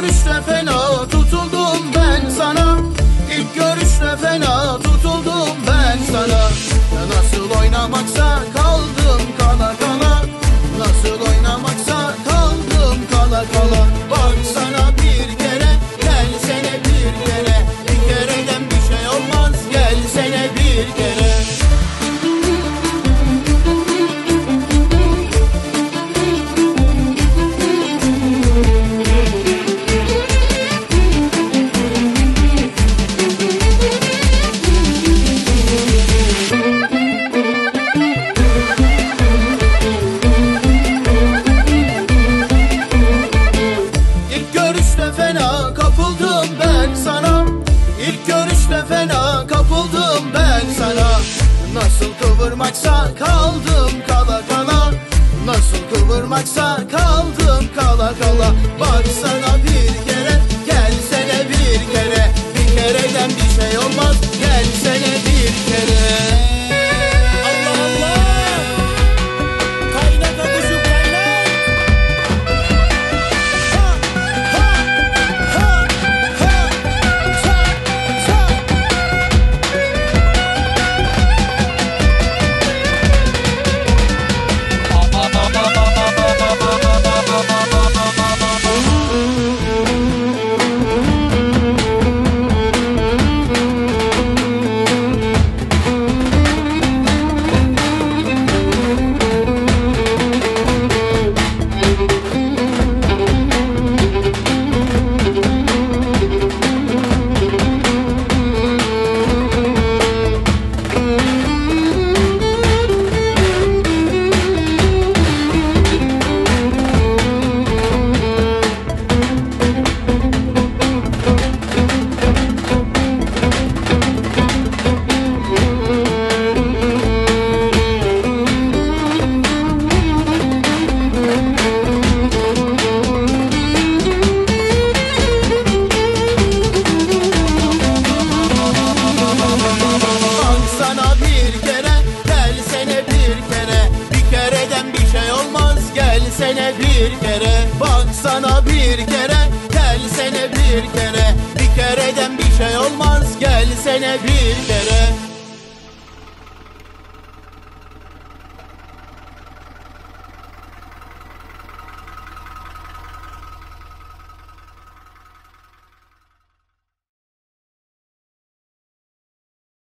görüşte fena tutuldum ben sana. İlk görüşte fena tutuldum ben sana. Ya Nasıl oynamaksa kaldım kala kala. Nasıl oynamaksa kaldım kala kala. Bak sana kıvırmaksa kaldım kala kala. Nasıl kıvırmaksa sene bir kere Baksana bir kere Gel sene bir kere. Bir kereden bir şey olmaz Gel sene bir kere.